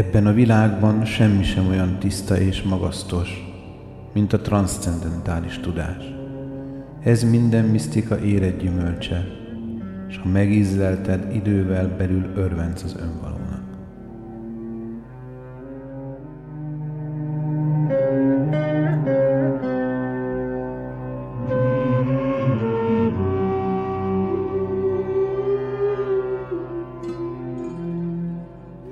Ebben a világban semmi sem olyan tiszta és magasztos, mint a transzcendentális tudás. Ez minden misztika érett gyümölcse, és ha megízlelted, idővel belül örvenc az önvaló.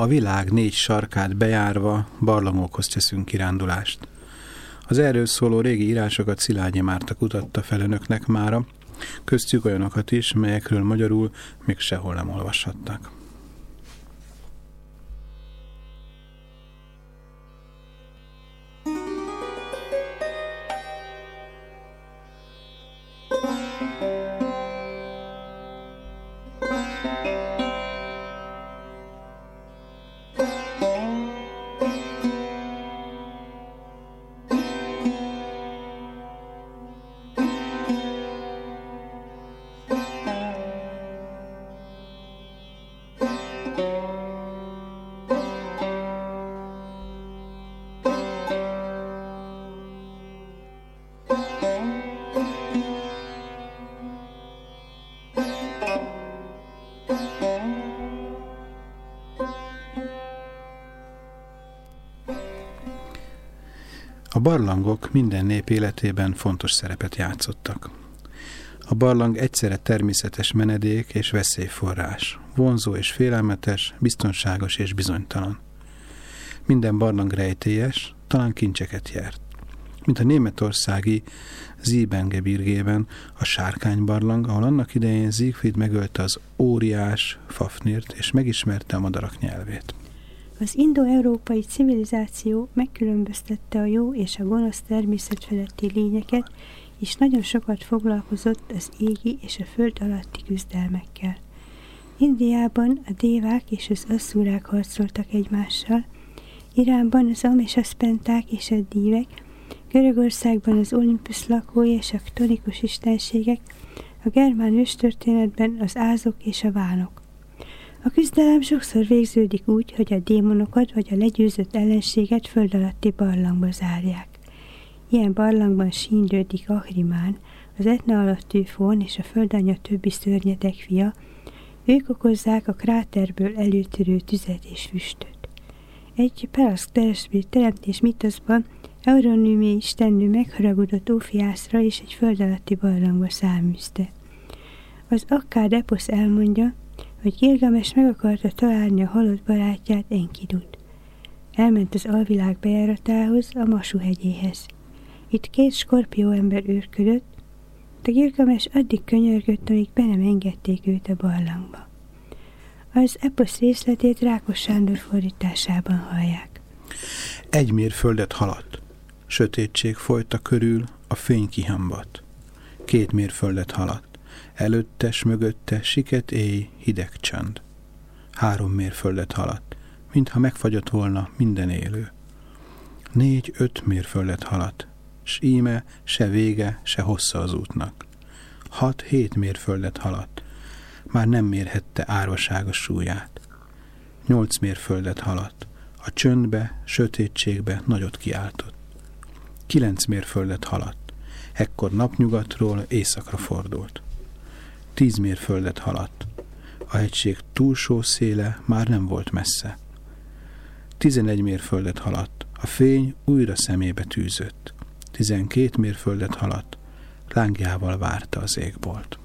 A világ négy sarkát bejárva barlangokhoz teszünk kirándulást. Az erről szóló régi írásokat Szilágyi Márta kutatta fel önöknek mára, köztük olyanokat is, melyekről magyarul még sehol nem olvashattak. Barlangok minden nép életében fontos szerepet játszottak. A barlang egyszerre természetes menedék és veszélyforrás, vonzó és félelmetes, biztonságos és bizonytalan. Minden barlang rejtélyes, talán kincseket járt. Mint a németországi Ziebengebirgében a sárkánybarlang, ahol annak idején Siegfried megölte az óriás Fafnirt és megismerte a madarak nyelvét. Az indo-európai civilizáció megkülönböztette a jó és a gonosz természet feletti lényeket, és nagyon sokat foglalkozott az égi és a föld alatti küzdelmekkel. Indiában a dévák és az asszúrák harcoltak egymással, Iránban az amesaszpenták és a dívek, Görögországban az Olympus lakói és a ktonikus istenségek, a germán őstörténetben az ázok és a vánok. A küzdelem sokszor végződik úgy, hogy a démonokat vagy a legyőzött ellenséget föld alatti barlangba zárják. Ilyen barlangban sínlődik Ahrimán, az etna alatt tűfón és a földanya többi szörnyetek fia, ők okozzák a kráterből előtörő tüzet és füstöt. Egy Pelaszk teremtés mitoszban Euronymé istennő megharagudott Ófiászra és egy föld alatti barlangba száműzte. Az Akkád eposz elmondja, hogy Gilgames meg akarta találni a halott barátját Enkidut. Elment az alvilág bejáratához, a Masu hegyéhez. Itt két skorpió ember őrködött, de Gilgames addig könyörgött, amíg be nem engedték őt a barlangba. Az eposz részletét Rákos Sándor fordításában hallják. Egy mérföldet haladt. Sötétség folyta körül, a fény kihambat. Két mérföldet haladt. Előttes, mögötte siket éj, hideg csend. Három mérföldet haladt, mintha megfagyott volna minden élő. Négy-öt mérföldet haladt, s íme se vége, se hossza az útnak. Hat-hét mérföldet haladt, már nem mérhette árvaságos súlyát. Nyolc mérföldet haladt, a csöndbe, sötétségbe nagyot kiáltott. Kilenc mérföldet haladt, ekkor napnyugatról éjszakra fordult tíz mérföldet haladt. A hegység túlsó széle már nem volt messze. Tizenegy mérföldet haladt, a fény újra szemébe tűzött. Tizenkét mérföldet haladt, lángjával várta az égbolt.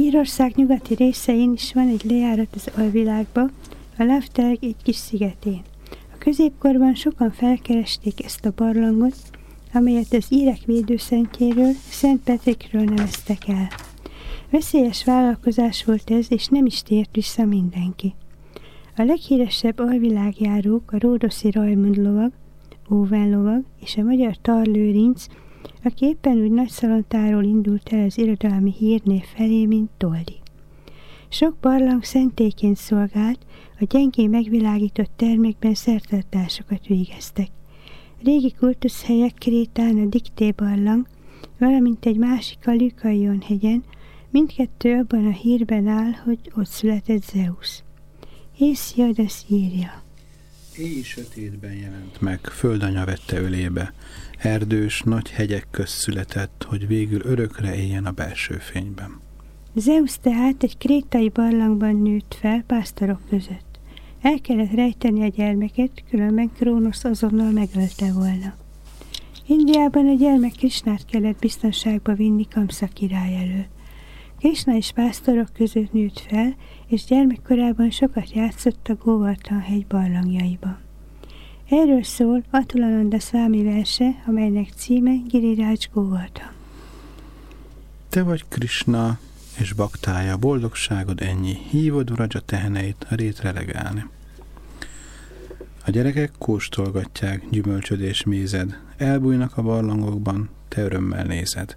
Írország nyugati részein is van egy lejárat az alvilágba, a Lavterg egy kis szigetén. A középkorban sokan felkeresték ezt a barlangot, amelyet az írek védőszentjéről, Szent Petrikről neveztek el. Veszélyes vállalkozás volt ez, és nem is tért vissza mindenki. A leghíresebb alvilágjárók a Ródoszi Rajmund lovag, Óven lovag és a magyar Tarlőrinc aki éppen úgy nagyszalontáról indult el az irodalmi hírnév felé, mint Toldi. Sok barlang szentéként szolgált, a gyengén megvilágított termekben szertartásokat végeztek. Régi kultuszhelyek Krétán a Dikté barlang, valamint egy másik a Lükaion hegyen, mindkettő abban a hírben áll, hogy ott született Zeus. Hésziadas írja. Éj sötétben jelent meg, földanya vette ölébe, erdős, nagy hegyek közt született, hogy végül örökre éljen a belső fényben. Zeus tehát egy krétai barlangban nőtt fel pásztorok között. El kellett rejteni a gyermeket, különben Krónosz azonnal megölte volna. Indiában a gyermek Krisnát kellett biztonságba vinni Kamsa király elől. Krishna és pásztorok között nőtt fel, és gyermekkorában sokat játszott a Góvartan hegy barlangjaiban. Erről szól Atulananda Swami verse, amelynek címe Giriraj Góvarta. Te vagy Krishna és baktája, boldogságod ennyi, hívod Vraja teheneit a rétre legálni. A gyerekek kóstolgatják gyümölcsödés mézed, elbújnak a barlangokban, te örömmel nézed.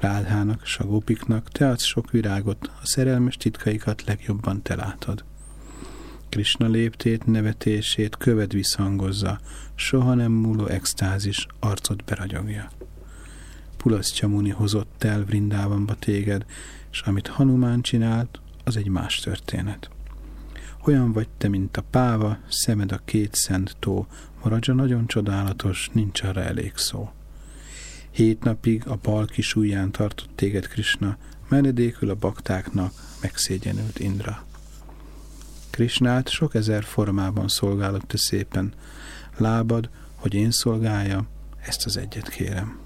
Rádhának, sagópiknak te adsz sok virágot, a szerelmes titkaikat legjobban te látod. Krishna léptét, nevetését köved visszhangozza, soha nem múló extázis arcot beragyogja. Pulasztja Muni hozott el Vrindávamba téged, és amit Hanumán csinált, az egy más történet. Olyan vagy te, mint a páva, szemed a két szent tó, maradja nagyon csodálatos, nincs arra elég szó. Hét napig a bal kis ujján tartott téged Krishna, menedékül a baktáknak megszégyenült Indra. Krisnát sok ezer formában szolgálod te szépen. Lábad, hogy én szolgálja, ezt az egyet kérem.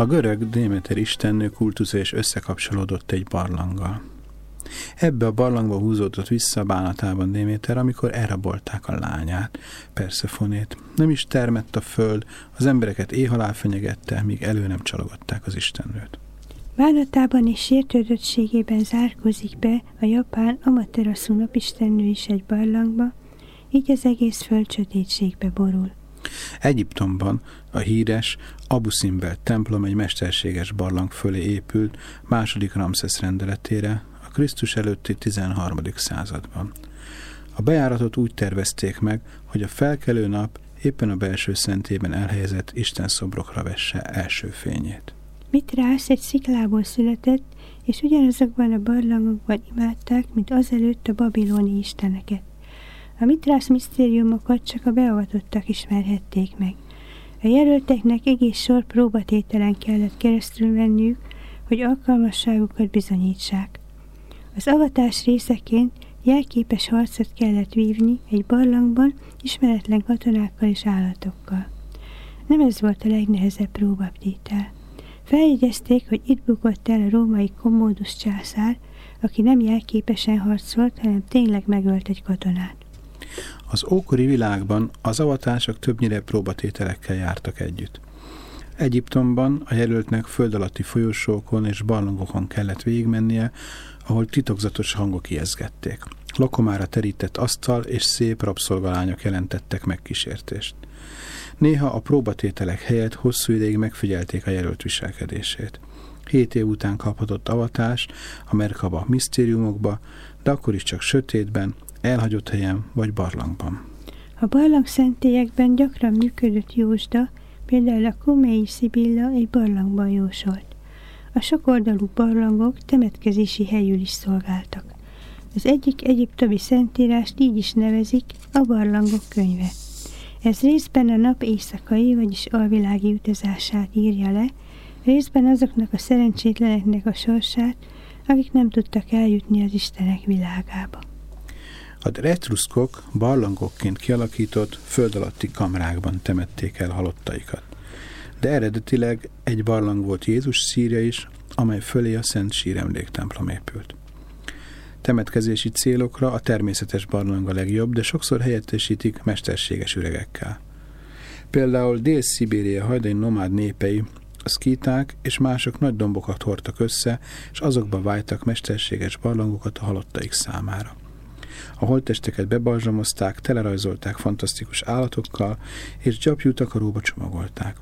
A görög Démeter istennő kultusza is összekapcsolódott egy barlanggal. Ebbe a barlangba húzódott vissza bánatában Déméter, amikor elrabolták a lányát, Perszefonét. Nem is termett a föld, az embereket éhalál fenyegette, míg elő nem csalogatták az istennőt. Bánatában és sértődöttségében zárkozik be a japán Amaterasu napistennő is egy barlangba, így az egész föld sötétségbe borul. Egyiptomban a híres Abu Simbel templom egy mesterséges barlang fölé épült második Ramszesz rendeletére a Krisztus előtti 13. században. A bejáratot úgy tervezték meg, hogy a felkelő nap éppen a belső szentében elhelyezett Isten szobrokra vesse első fényét. Mitrász egy sziklából született, és ugyanazokban a barlangokban imádták, mint azelőtt a babiloni isteneket. A mitrász misztériumokat csak a beavatottak ismerhették meg. A jelölteknek egész sor próbatételen kellett keresztül menniük, hogy alkalmasságukat bizonyítsák. Az avatás részeként jelképes harcot kellett vívni egy barlangban ismeretlen katonákkal és állatokkal. Nem ez volt a legnehezebb próbatétel. Feljegyezték, hogy itt bukott el a római kommódus császár, aki nem jelképesen harcolt, hanem tényleg megölt egy katonát. Az ókori világban az avatások többnyire próbatételekkel jártak együtt. Egyiptomban a jelöltnek föld alatti folyosókon és barlangokon kellett végigmennie, ahol titokzatos hangok ijeszgették. Lakomára terített asztal és szép rabszolgalányok jelentettek megkísértést. Néha a próbatételek helyett hosszú ideig megfigyelték a jelölt viselkedését. Hét év után kaphatott avatást a Merkaba misztériumokba, de akkor is csak sötétben, elhagyott helyen vagy barlangban. A barlang szentélyekben gyakran működött jósda, például a Komei Szibilla egy barlangban jósolt. A sokoldalú barlangok temetkezési helyül is szolgáltak. Az egyik egyiptomi szentírást így is nevezik a barlangok könyve. Ez részben a nap éjszakai, vagyis alvilági utazását írja le, részben azoknak a szerencsétleneknek a sorsát, akik nem tudtak eljutni az Istenek világába. A retruszkok barlangokként kialakított föld alatti kamrákban temették el halottaikat. De eredetileg egy barlang volt Jézus szírja is, amely fölé a Szent Síremléktemplom épült. Temetkezési célokra a természetes barlang a legjobb, de sokszor helyettesítik mesterséges üregekkel. Például Dél-Szibéria hajdani nomád népei, a szkíták és mások nagy dombokat hordtak össze, és azokba vájtak mesterséges barlangokat a halottaik számára. A holttesteket bebalzsamozták, telerajzolták fantasztikus állatokkal, és gyapjú takaróba csomagolták.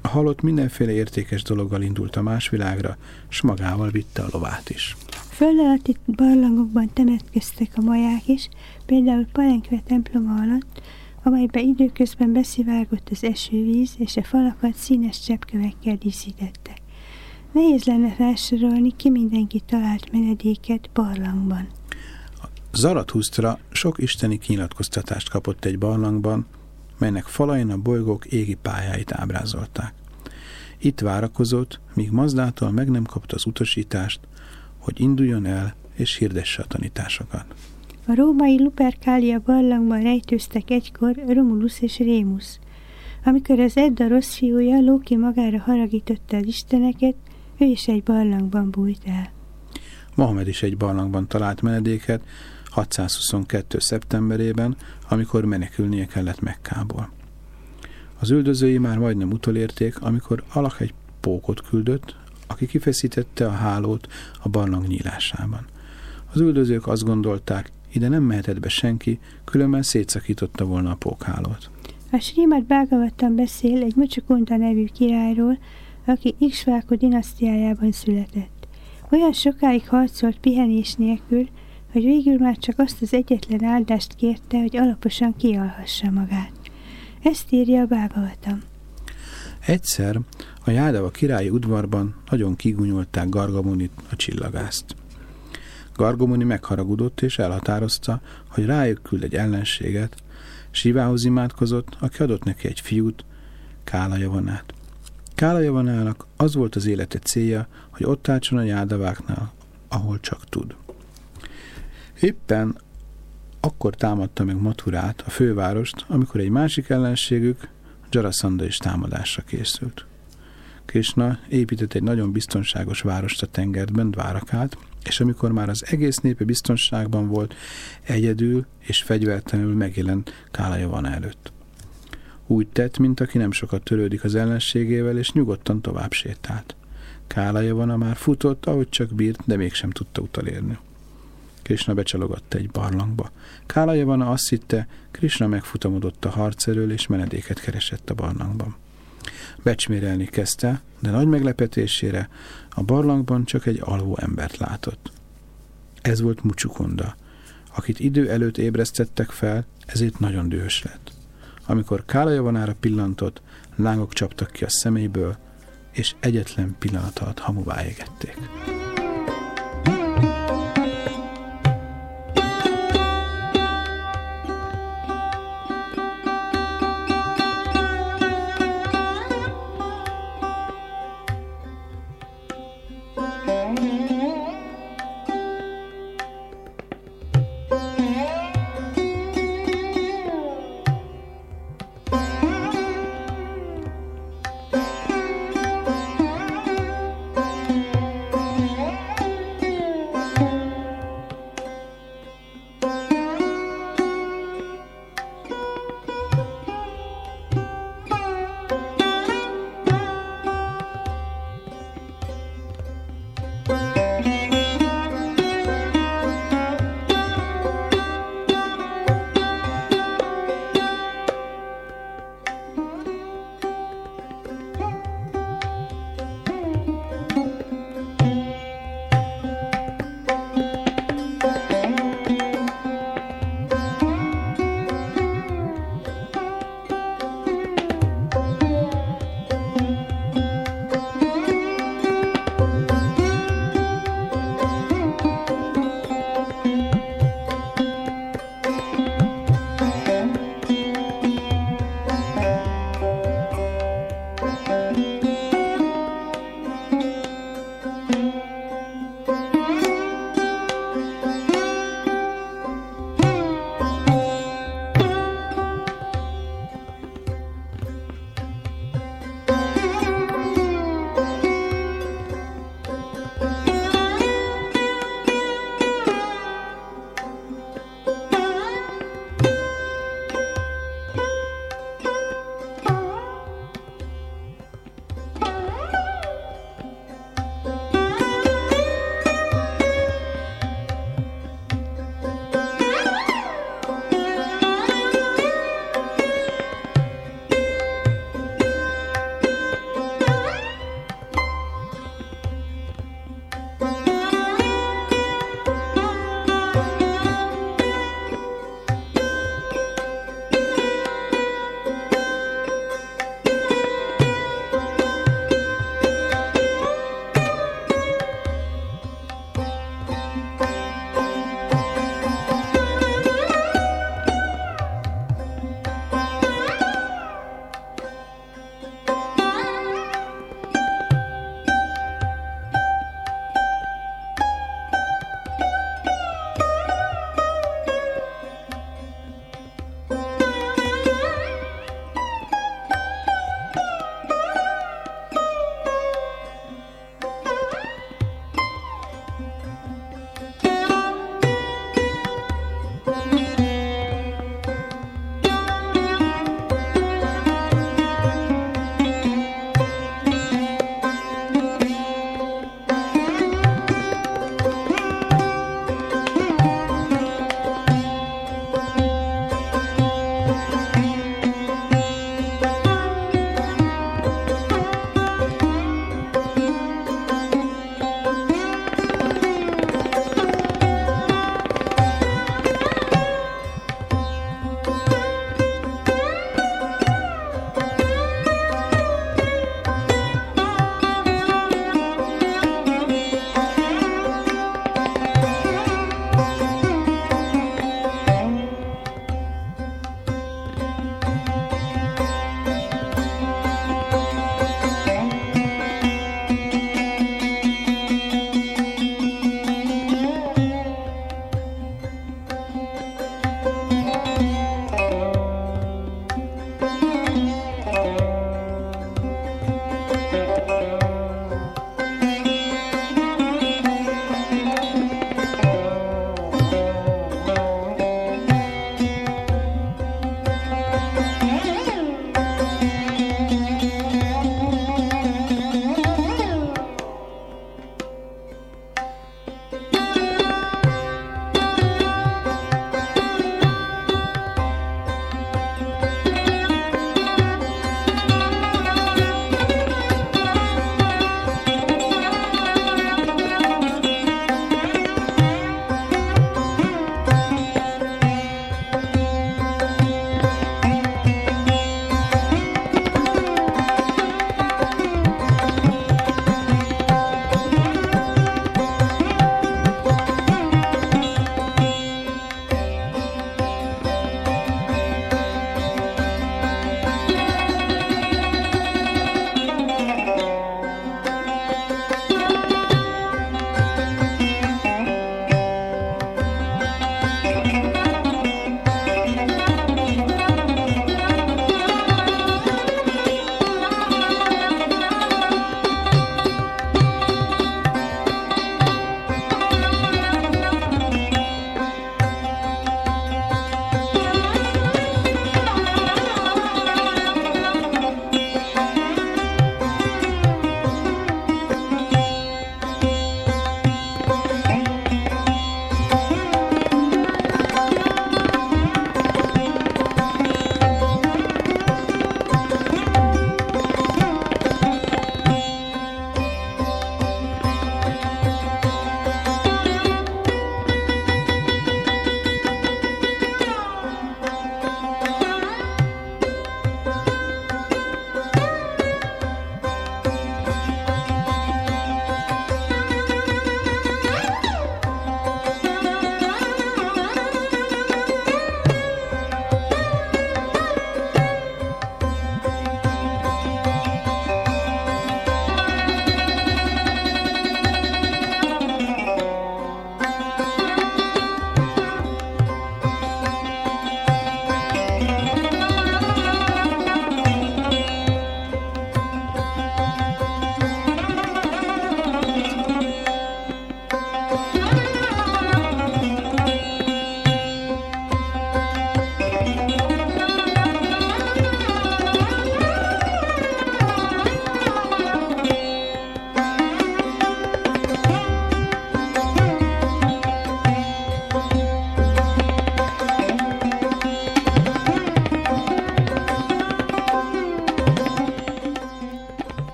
A halott mindenféle értékes dologgal indult a más világra, s magával vitte a lovát is. Föld barlangokban temetkeztek a maják is, például Palenkve temploma alatt, amelybe időközben beszivárgott az esővíz, és a falakat színes cseppkövekkel díszítette. Nehéz lenne felsorolni, ki mindenki talált menedéket barlangban. Zarathusztra sok isteni kinyilatkoztatást kapott egy barlangban, melynek falain a bolygók égi pályáit ábrázolták. Itt várakozott, míg Mazdától meg nem kapta az utasítást, hogy induljon el és hirdesse a tanításokat. A római Lupercalia barlangban rejtőztek egykor Romulus és Rémus. Amikor az Edda rossz fiúja Lóki magára haragította az isteneket, ő is egy barlangban bújt el. Mohamed is egy barlangban talált menedéket, 622. szeptemberében, amikor menekülnie kellett Mekkából. Az üldözői már majdnem utolérték, amikor alak egy pókot küldött, aki kifeszítette a hálót a barlang nyílásában. Az üldözők azt gondolták, ide nem mehetett be senki, különben szétszakította volna a pókhálót. A Srimad Bhagavatam beszél egy Mucsakunta nevű királyról, aki Iksváko dinasztiájában született. Olyan sokáig harcolt pihenés nélkül, hogy végül már csak azt az egyetlen áldást kérte, hogy alaposan kialhassa magát. Ezt írja a Bhagavatam. Egyszer a Jádava királyi udvarban nagyon kigunyolták Gargamonit, a csillagászt. Gargomoni megharagudott és elhatározta, hogy rájuk küld egy ellenséget, Sivához imádkozott, aki adott neki egy fiút, Kála Javanát. Kála Javanának az volt az élete célja, hogy ott álltson a jádaváknál, ahol csak tud. Éppen akkor támadta meg Maturát, a fővárost, amikor egy másik ellenségük, Jarasanda is támadásra készült. Krishna épített egy nagyon biztonságos várost a tengerben, Dvárakát, és amikor már az egész népe biztonságban volt, egyedül és fegyvertelenül megjelent Kálajavana előtt. Úgy tett, mint aki nem sokat törődik az ellenségével, és nyugodtan tovább sétált. Kálajavana már futott, ahogy csak bírt, de mégsem tudta utalérni. Krishna becsalogatta egy barlangba. Kálajavana azt hitte, Krishna megfutamodott a harc elől, és menedéket keresett a barlangban. Becsmérelni kezdte, de nagy meglepetésére a barlangban csak egy alvó embert látott. Ez volt Mucsukonda, akit idő előtt ébresztettek fel, ezért nagyon dühös lett. Amikor Kálajavanára pillantott, lángok csaptak ki a szeméből, és egyetlen pillanat alatt hamuvá égették.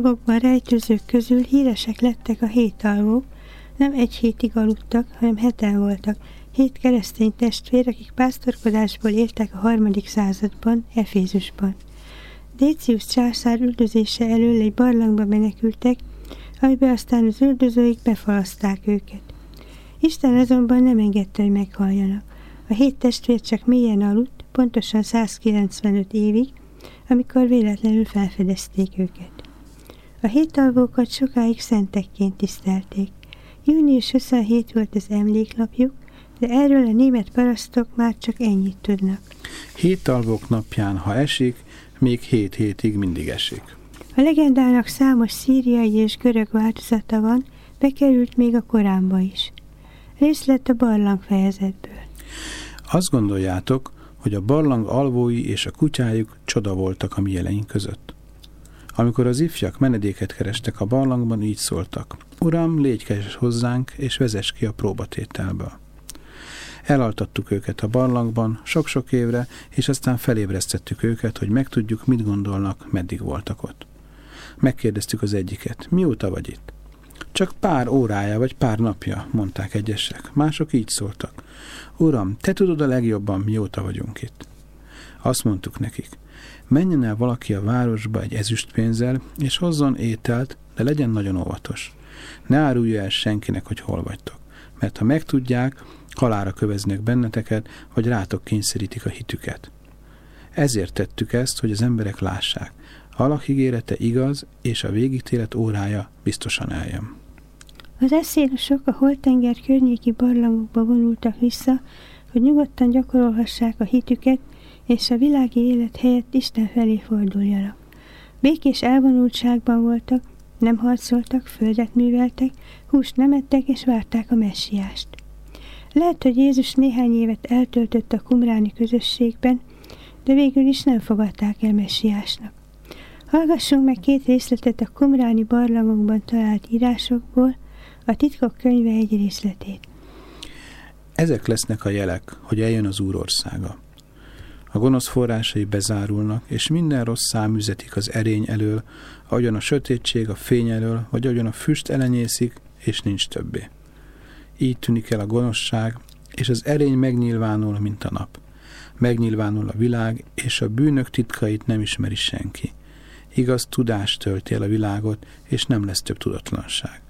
Barlangokban rejtőzők közül híresek lettek a hétalvók, nem egy hétig aludtak, hanem heten voltak, hét keresztény testvér, akik pásztorkodásból éltek a harmadik században, Efézusban. Décius császár üldözése elől egy barlangba menekültek, amiben aztán az üldözőik befalaszták őket. Isten azonban nem engedte, hogy meghalljanak. A hét testvér csak mélyen aludt, pontosan 195 évig, amikor véletlenül felfedezték őket. A hétalvókat sokáig szentekként tisztelték. Június 27 volt az emléknapjuk, de erről a német parasztok már csak ennyit tudnak. Hétalvók napján, ha esik, még hét hétig mindig esik. A legendának számos szíriai és görög változata van, bekerült még a Koránba is. Részlet a barlang fejezetből. Azt gondoljátok, hogy a barlang alvói és a kutyájuk csoda voltak a mi jeleink között. Amikor az ifjak menedéket kerestek a barlangban, így szóltak. Uram, légy kedves hozzánk, és vezess ki a próbatételből. Elaltattuk őket a barlangban sok-sok évre, és aztán felébresztettük őket, hogy megtudjuk, mit gondolnak, meddig voltak ott. Megkérdeztük az egyiket, mióta vagy itt? Csak pár órája vagy pár napja, mondták egyesek. Mások így szóltak. Uram, te tudod a legjobban, mióta vagyunk itt. Azt mondtuk nekik, menjen el valaki a városba egy ezüstpénzzel, és hozzon ételt, de legyen nagyon óvatos. Ne árulja el senkinek, hogy hol vagytok, mert ha megtudják, halára köveznek benneteket, vagy rátok kényszerítik a hitüket. Ezért tettük ezt, hogy az emberek lássák. Allah ígérete igaz, és a végítélet órája biztosan eljön. Az eszélosok a holtenger környéki barlangokba vonultak vissza, hogy nyugodtan gyakorolhassák a hitüket, és a világi élet helyett Isten felé forduljanak. Békés elvonultságban voltak, nem harcoltak, földet műveltek, húst nem ettek és várták a messiást. Lehet, hogy Jézus néhány évet eltöltött a kumráni közösségben, de végül is nem fogadták el messiásnak. Hallgassunk meg két részletet a kumráni barlangokban talált írásokból, a titkok könyve egy részletét. Ezek lesznek a jelek, hogy eljön az Úr országa. A gonosz forrásai bezárulnak, és minden rossz szám üzetik az erény elől, ahogyan a sötétség a fény elől, vagy ahogyan a füst elenyészik, és nincs többé. Így tűnik el a gonoszság, és az erény megnyilvánul, mint a nap. Megnyilvánul a világ, és a bűnök titkait nem ismeri senki. Igaz tudás tölti el a világot, és nem lesz több tudatlanság.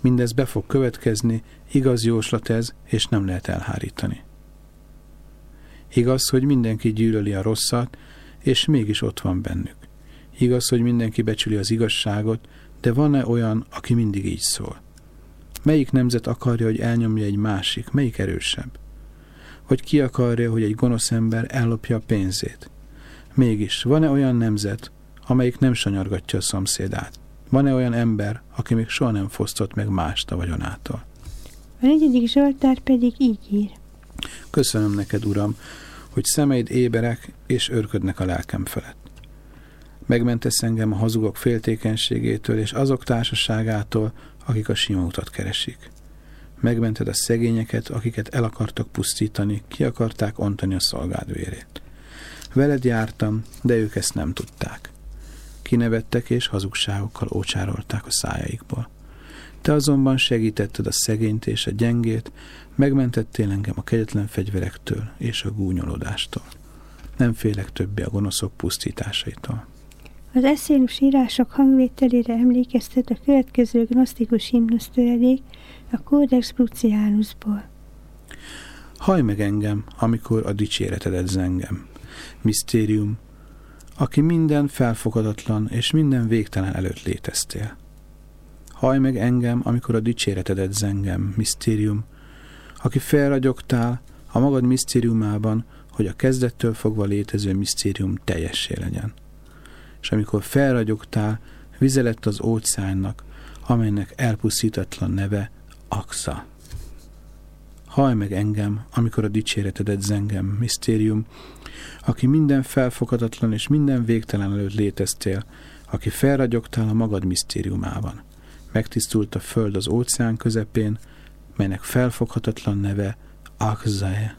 Mindez be fog következni, igaz jóslat ez, és nem lehet elhárítani. Igaz, hogy mindenki gyűlöli a rosszat, és mégis ott van bennük. Igaz, hogy mindenki becsüli az igazságot, de van-e olyan, aki mindig így szól? Melyik nemzet akarja, hogy elnyomja egy másik? Melyik erősebb? Vagy ki akarja, hogy egy gonosz ember ellopja a pénzét? Mégis, van-e olyan nemzet, amelyik nem sanyargatja a szomszédát? Van-e olyan ember, aki még soha nem fosztott meg mást a vagyonától? A negyedik Zsoltár pedig így ír. Köszönöm neked, Uram, hogy szemeid éberek és örködnek a lelkem felett. Megmentesz engem a hazugok féltékenységétől és azok társaságától, akik a sima utat keresik. Megmented a szegényeket, akiket el akartak pusztítani, ki akarták ontani a szolgád vérét. Veled jártam, de ők ezt nem tudták. Kinevettek és hazugságokkal ócsárolták a szájaikból. Te azonban segítetted a szegényt és a gyengét, megmentettél engem a kegyetlen fegyverektől és a gúnyolódástól. Nem félek többé a gonoszok pusztításaitól. Az eszénus írások hangvételére emlékeztet a következő gnosztikus himnusz töredék a Codex Brucianusból. Haj meg engem, amikor a dicséretedet zengem. Misztérium, aki minden felfogadatlan és minden végtelen előtt léteztél. Haj meg engem, amikor a dicséretedet zengem, misztérium, aki felragyogtál a magad misztériumában, hogy a kezdettől fogva létező misztérium teljessé legyen. És amikor felragyogtál, vize lett az óceánnak, amelynek elpusztítatlan neve Aksa. Haj meg engem, amikor a dicséretedet zengem, misztérium, aki minden felfoghatatlan és minden végtelen előtt léteztél, aki felragyogtál a magad misztériumában. Megtisztult a föld az óceán közepén, melynek felfoghatatlan neve Akzae.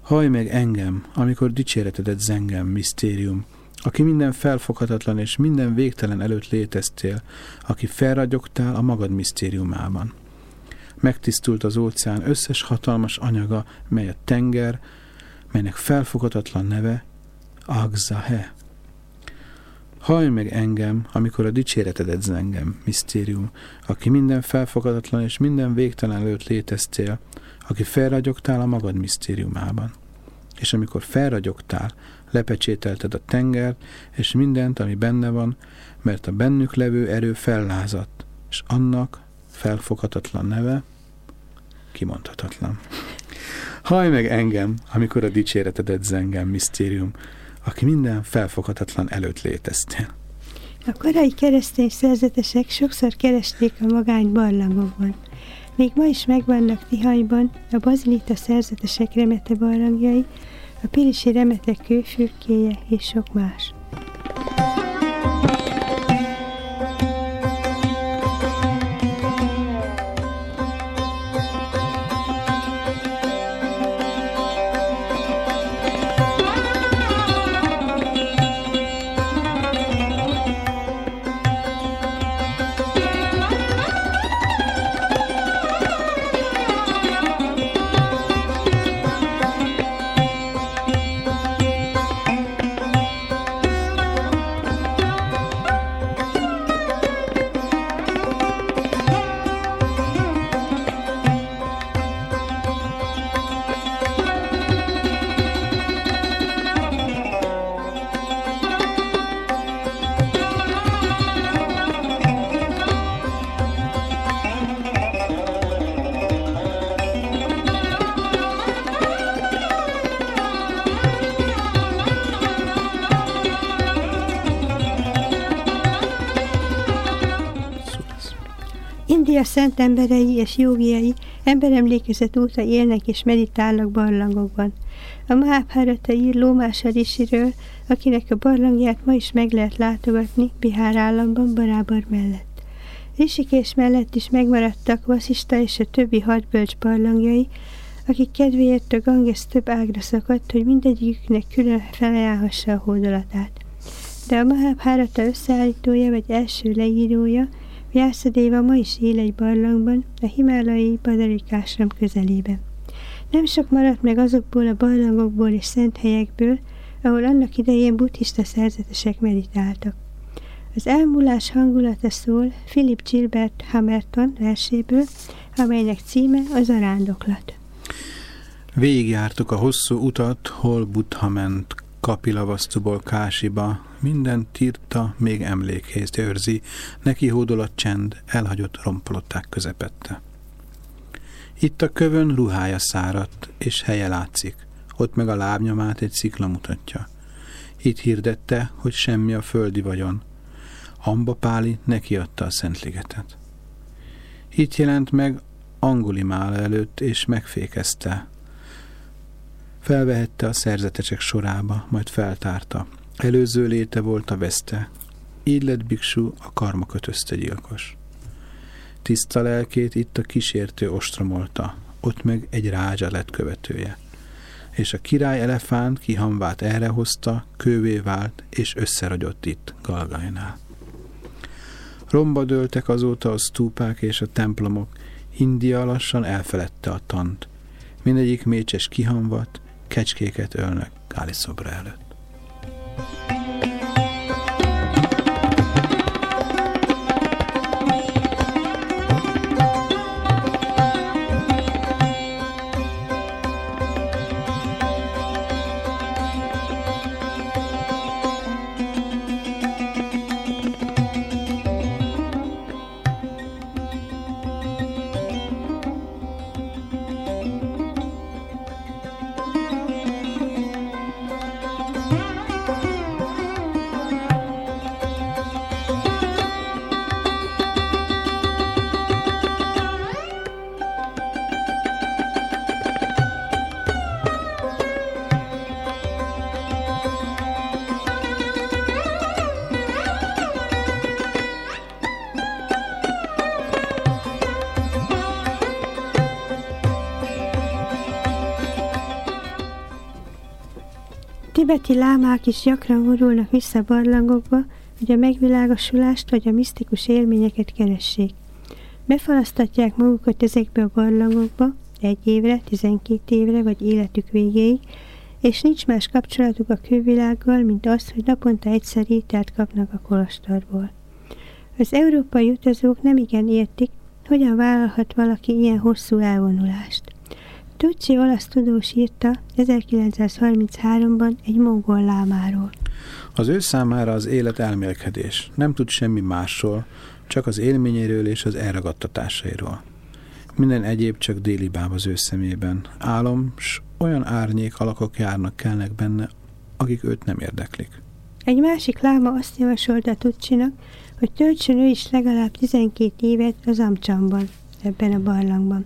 Haj meg engem, amikor dicséretedet zengem, misztérium, aki minden felfoghatatlan és minden végtelen előtt léteztél, aki felragyogtál a magad misztériumában. Megtisztult az óceán összes hatalmas anyaga, mely a tenger, melynek felfoghatatlan neve Agzahe. Haj meg engem, amikor a dicséretedet zengem, misztérium, aki minden felfogadatlan és minden végtelen előtt léteztél, aki felragyogtál a magad misztériumában. És amikor felragyogtál, lepecsételted a tengert, és mindent, ami benne van, mert a bennük levő erő fellázadt, és annak felfoghatatlan neve kimondhatatlan. Haj meg engem, amikor a dicséretedet zengem, misztérium, aki minden felfoghatatlan előtt léteztél. A korai keresztény szerzetesek sokszor keresték a magány barlangokban. Még ma is megvannak Tihanyban a bazilita szerzetesek remete barlangjai, a pirisi remete kőfürkéje és sok más. India szent emberei és jogiai emberemlékezet óta élnek és meditálnak barlangokban. A Mahabharata ír Lómása akinek a barlangját ma is meg lehet látogatni Bihár államban Barábar mellett. Risikés mellett is megmaradtak Vasista és a többi hadbölcs barlangjai, akik kedvéért a Ganges több ágra szakadt, hogy mindegyiküknek külön felajánlhassa a hódolatát. De a Mahabharata összeállítója vagy első leírója, Jászadéva ma is él egy barlangban, a himálai Badarikásram közelében. Nem sok maradt meg azokból a barlangokból és szent helyekből, ahol annak idején buddhista szerzetesek meditáltak. Az elmúlás hangulata szól Philip Gilbert Hamerton verséből, amelynek címe az a rándoklat. Végigjártuk a hosszú utat, hol Buddha ment Kapilavasztuból Kásiba, minden tirta még emlékhéz őrzi, neki hódol csend, elhagyott rompolották közepette. Itt a kövön ruhája száradt, és helye látszik, ott meg a lábnyomát egy szikla mutatja. Itt hirdette, hogy semmi a földi vagyon. Amba Páli nekiadta a Szentligetet. Itt jelent meg Angulimál előtt, és megfékezte. Felvehette a szerzetesek sorába, majd feltárta. Előző léte volt a veszte. Így lett Biksu a karma kötözte gyilkos. Tiszta lelkét itt a kísértő ostromolta, ott meg egy rázsa lett követője. És a király elefánt kihamvát erre hozta, kővé vált, és összeragyott itt, Galgajnál. Romba dőltek azóta a stúpák és a templomok, India lassan elfeledte a tant. Mindegyik mécses kihamvat, kecskéket ölnek Káli szobra előtt. Thank you. Tibeti lámák is gyakran vonulnak vissza barlangokba, hogy a megvilágosulást vagy a misztikus élményeket keressék. Befalasztatják magukat ezekbe a barlangokba egy évre, tizenkét évre vagy életük végéig, és nincs más kapcsolatuk a külvilággal, mint az, hogy naponta egyszer ételt kapnak a kolostorból. Az európai utazók nem igen értik, hogyan vállalhat valaki ilyen hosszú elvonulást. Tucci olasz tudós írta 1933-ban egy mongol lámáról. Az ő számára az élet elmélkedés. Nem tud semmi másról, csak az élményéről és az elragadtatásairól. Minden egyéb csak déli báb az ő szemében. Álom, s olyan árnyék alakok járnak kelnek benne, akik őt nem érdeklik. Egy másik láma azt javasolta Tucsinak, hogy töltsön ő is legalább 12 évet az Amcsamban, ebben a barlangban.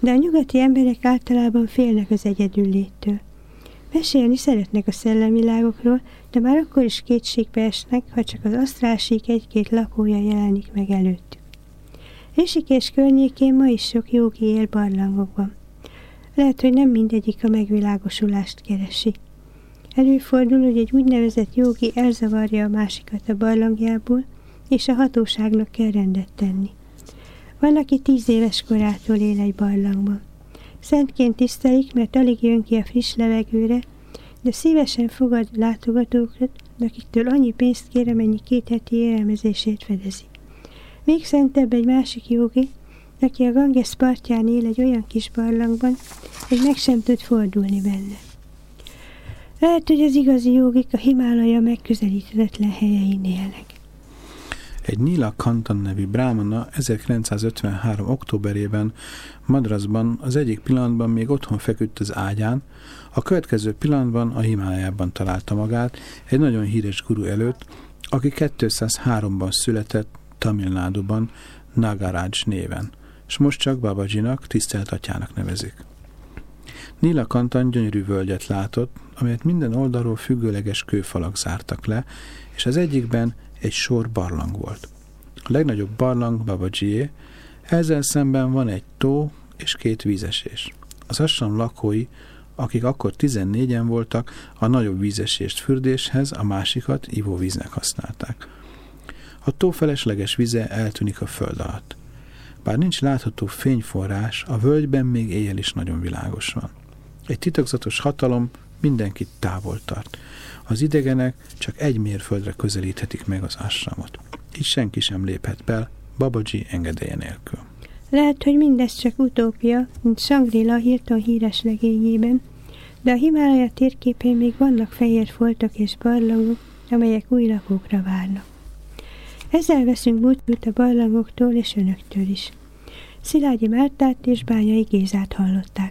De a nyugati emberek általában félnek az egyedülléttől. Mesélni szeretnek a szellemvilágokról, de már akkor is kétségbe esnek, ha csak az asztrálsík egy-két lakója jelenik meg előttük. Risikés környékén ma is sok jogi él barlangokban. Lehet, hogy nem mindegyik a megvilágosulást keresi. Előfordul, hogy egy úgynevezett jogi elzavarja a másikat a barlangjából, és a hatóságnak kell rendet tenni. Van, aki tíz éves korától él egy barlangban. Szentként tisztelik, mert alig jön ki a friss levegőre, de szívesen fogad látogatókat, akiktől annyi pénzt kér, amennyi két heti élelmezését fedezi. Még szentebb egy másik jogi, aki a Ganges partján él egy olyan kis barlangban, hogy meg sem tud fordulni benne. Lehet, hogy az igazi jogik a Himálaja megközelíthetetlen helyein élnek. Egy Nila Kantan nevű brámana 1953. októberében Madrasban az egyik pillanatban még otthon feküdt az ágyán, a következő pillanatban a Himálájában találta magát egy nagyon híres guru előtt, aki 203-ban született Tamil Náduban Nagaraj néven, és most csak Babajinak, tisztelt atyának nevezik. Nila Kantan gyönyörű völgyet látott, amelyet minden oldalról függőleges kőfalak zártak le, és az egyikben egy sor barlang volt. A legnagyobb barlang Babajié, ezzel szemben van egy tó és két vízesés. Az asram lakói, akik akkor 14-en voltak, a nagyobb vízesést fürdéshez, a másikat ivóvíznek használták. A tó felesleges vize eltűnik a föld alatt. Bár nincs látható fényforrás, a völgyben még éjjel is nagyon világos van. Egy titokzatos hatalom mindenkit távol tart. Az idegenek csak egy mérföldre közelíthetik meg az ásramot. Így senki sem léphet be, Babaji engedélye nélkül. Lehet, hogy mindez csak utópia, mint Shangri-La Hilton híres legényében, de a Himálaja térképén még vannak fehér foltok és barlangok, amelyek új lakókra várnak. Ezzel veszünk búcsút a barlangoktól és önöktől is. Szilágyi Mártát és Bányai Gézát hallották.